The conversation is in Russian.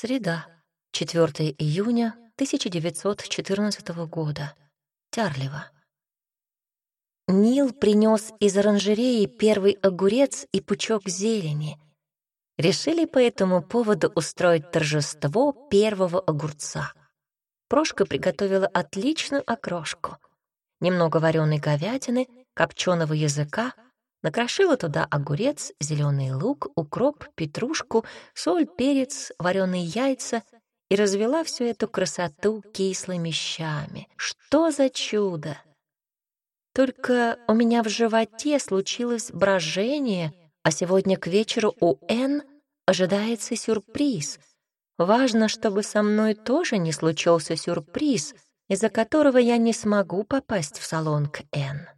Среда, 4 июня 1914 года. Тярлево. Нил принес из оранжереи первый огурец и пучок зелени. Решили по этому поводу устроить торжество первого огурца. Прошка приготовила отличную окрошку. Немного вареной говядины, копченого языка, накрошила туда огурец, зеленый лук, укроп, петрушку, соль, перец, вареные яйца и развела всю эту красоту кислыми щами. Что за чудо! Только у меня в животе случилось брожение, а сегодня к вечеру у Н ожидается сюрприз. Важно, чтобы со мной тоже не случился сюрприз, из-за которого я не смогу попасть в салон к Н.